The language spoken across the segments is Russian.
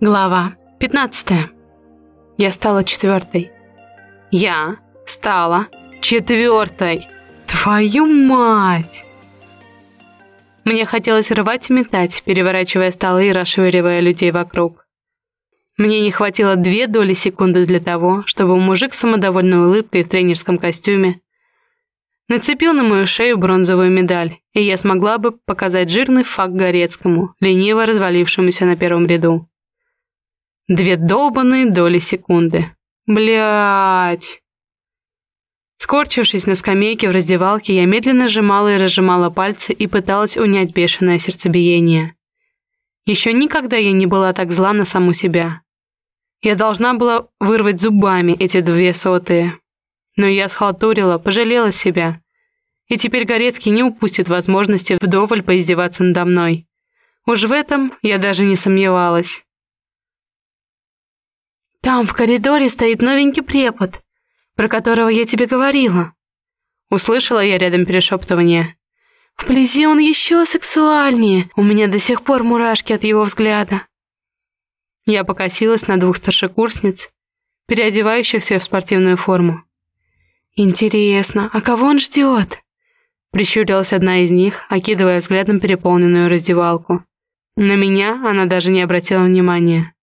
Глава 15. Я стала четвертой. Я стала четвертой. Твою мать! Мне хотелось рвать и метать, переворачивая столы и расшвыривая людей вокруг. Мне не хватило две доли секунды для того, чтобы мужик с самодовольной улыбкой в тренерском костюме нацепил на мою шею бронзовую медаль, и я смогла бы показать жирный факт Горецкому, лениво развалившемуся на первом ряду. Две долбанные доли секунды. Блять. Скорчившись на скамейке в раздевалке, я медленно сжимала и разжимала пальцы и пыталась унять бешеное сердцебиение. Еще никогда я не была так зла на саму себя. Я должна была вырвать зубами эти две сотые. Но я схалтурила, пожалела себя. И теперь Горецкий не упустит возможности вдоволь поиздеваться надо мной. Уж в этом я даже не сомневалась. Там в коридоре стоит новенький препод, про которого я тебе говорила. Услышала я рядом перешептывание. Вблизи он еще сексуальнее. У меня до сих пор мурашки от его взгляда. Я покосилась на двух старшекурсниц, переодевающихся в спортивную форму. «Интересно, а кого он ждет?» Прищурилась одна из них, окидывая взглядом переполненную раздевалку. На меня она даже не обратила внимания.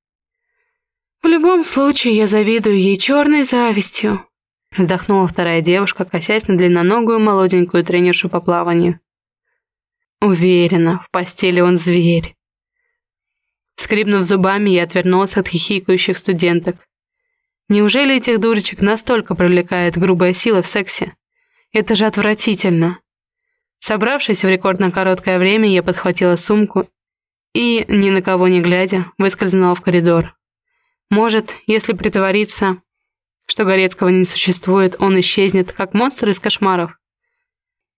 «В любом случае, я завидую ей черной завистью», вздохнула вторая девушка, косясь на длинноногую молоденькую тренершу по плаванию. Уверена, в постели он зверь. Скрипнув зубами, я отвернулась от хихикающих студенток. Неужели этих дурочек настолько привлекает грубая сила в сексе? Это же отвратительно. Собравшись в рекордно короткое время, я подхватила сумку и, ни на кого не глядя, выскользнула в коридор. Может, если притвориться, что Горецкого не существует, он исчезнет, как монстр из кошмаров.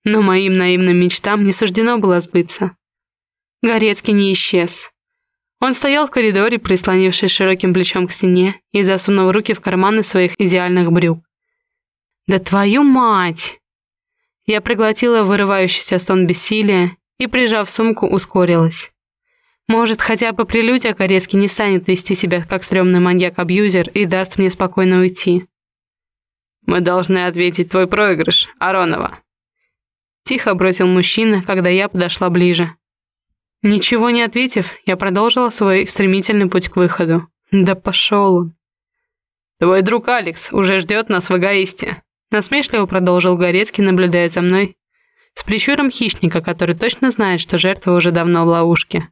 Но моим наивным мечтам не суждено было сбыться. Горецкий не исчез. Он стоял в коридоре, прислонившись широким плечом к стене и засунув руки в карманы своих идеальных брюк. «Да твою мать!» Я проглотила вырывающийся стон бессилия и, прижав сумку, ускорилась. Может, хотя бы прелюдия Корецкий не станет вести себя как стрёмный маньяк-абьюзер и даст мне спокойно уйти. «Мы должны ответить твой проигрыш, Аронова», Тихо бросил мужчина, когда я подошла ближе. Ничего не ответив, я продолжила свой стремительный путь к выходу. Да пошел он. «Твой друг Алекс уже ждет нас в эгоисте», насмешливо продолжил Горецкий, наблюдая за мной, с прищуром хищника, который точно знает, что жертва уже давно в ловушке.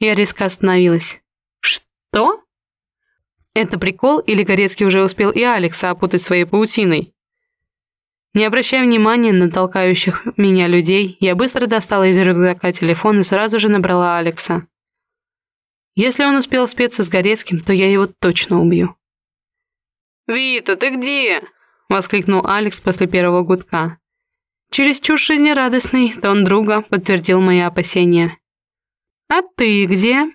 Я резко остановилась. «Что?» Это прикол или Горецкий уже успел и Алекса опутать своей паутиной? Не обращая внимания на толкающих меня людей, я быстро достала из рюкзака телефон и сразу же набрала Алекса. Если он успел спеться с Горецким, то я его точно убью. «Вита, ты где?» — воскликнул Алекс после первого гудка. Через чушь жизнерадостный тон друга подтвердил мои опасения. «А ты где?»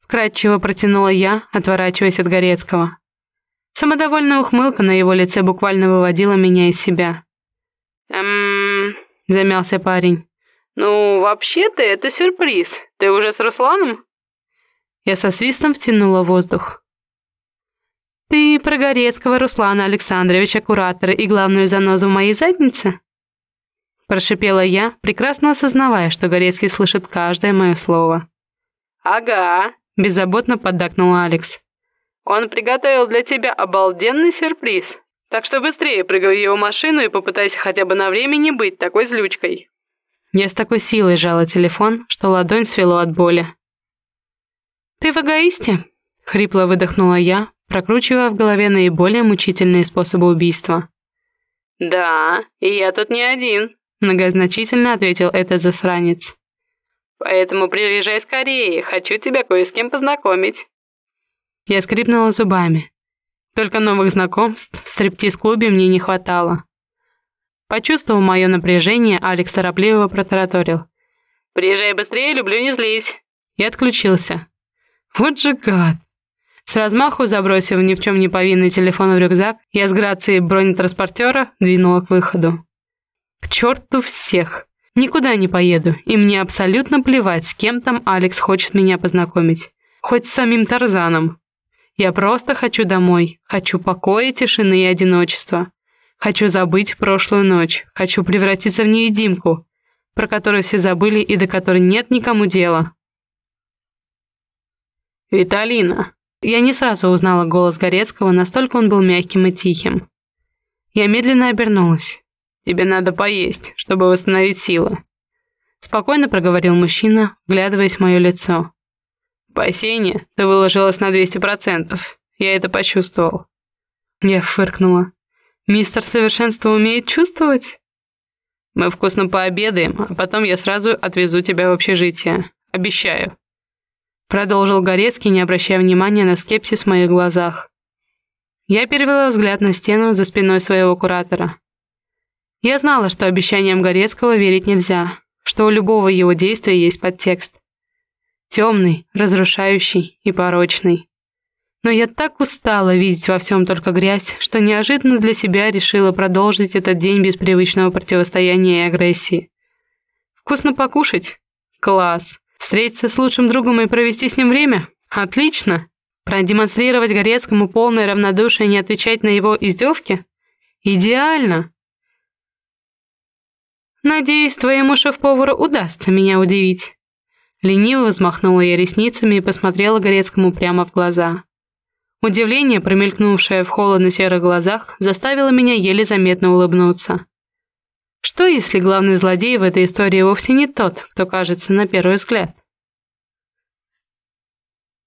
Вкратчиво протянула я, отворачиваясь от Горецкого. Самодовольная ухмылка на его лице буквально выводила меня из себя. «Эм...» – замялся парень. «Ну, вообще-то это сюрприз. Ты уже с Русланом?» Я со свистом втянула воздух. «Ты про Горецкого Руслана Александровича, куратора и главную занозу в моей заднице?» Прошипела я, прекрасно осознавая, что Горецкий слышит каждое мое слово. «Ага», – беззаботно поддакнул Алекс. «Он приготовил для тебя обалденный сюрприз. Так что быстрее прыгай в его машину и попытайся хотя бы на время не быть такой злючкой». Я с такой силой жала телефон, что ладонь свело от боли. «Ты в эгоисте?» – хрипло выдохнула я, прокручивая в голове наиболее мучительные способы убийства. «Да, и я тут не один», Многозначительно ответил этот засранец. «Поэтому приезжай скорее, хочу тебя кое с кем познакомить». Я скрипнула зубами. Только новых знакомств в стриптиз-клубе мне не хватало. Почувствовав мое напряжение, Алекс торопливо протараторил. «Приезжай быстрее, люблю, не злись». И отключился. Вот же гад. С размаху забросив ни в чем не повинный телефон в рюкзак, я с грацией бронетранспортера двинула к выходу. К черту всех. Никуда не поеду, и мне абсолютно плевать, с кем там Алекс хочет меня познакомить. Хоть с самим Тарзаном. Я просто хочу домой. Хочу покоя, тишины и одиночества. Хочу забыть прошлую ночь. Хочу превратиться в невидимку, про которую все забыли и до которой нет никому дела. «Виталина!» Я не сразу узнала голос Горецкого, настолько он был мягким и тихим. Я медленно обернулась. «Тебе надо поесть, чтобы восстановить силы». Спокойно проговорил мужчина, вглядываясь в мое лицо. «В бассейне ты выложилась на 200%. Я это почувствовал». Я фыркнула. «Мистер Совершенство умеет чувствовать?» «Мы вкусно пообедаем, а потом я сразу отвезу тебя в общежитие. Обещаю». Продолжил Горецкий, не обращая внимания на скепсис в моих глазах. Я перевела взгляд на стену за спиной своего куратора. Я знала, что обещаниям Горецкого верить нельзя, что у любого его действия есть подтекст. Темный, разрушающий и порочный. Но я так устала видеть во всем только грязь, что неожиданно для себя решила продолжить этот день без привычного противостояния и агрессии. Вкусно покушать? Класс. Встретиться с лучшим другом и провести с ним время? Отлично! Продемонстрировать Горецкому полное равнодушие и не отвечать на его издевки? Идеально! Надеюсь, твоему шеф-повару удастся меня удивить. Лениво взмахнула я ресницами и посмотрела Горецкому прямо в глаза. Удивление, промелькнувшее в холодно-серых глазах, заставило меня еле заметно улыбнуться. Что, если главный злодей в этой истории вовсе не тот, кто кажется на первый взгляд?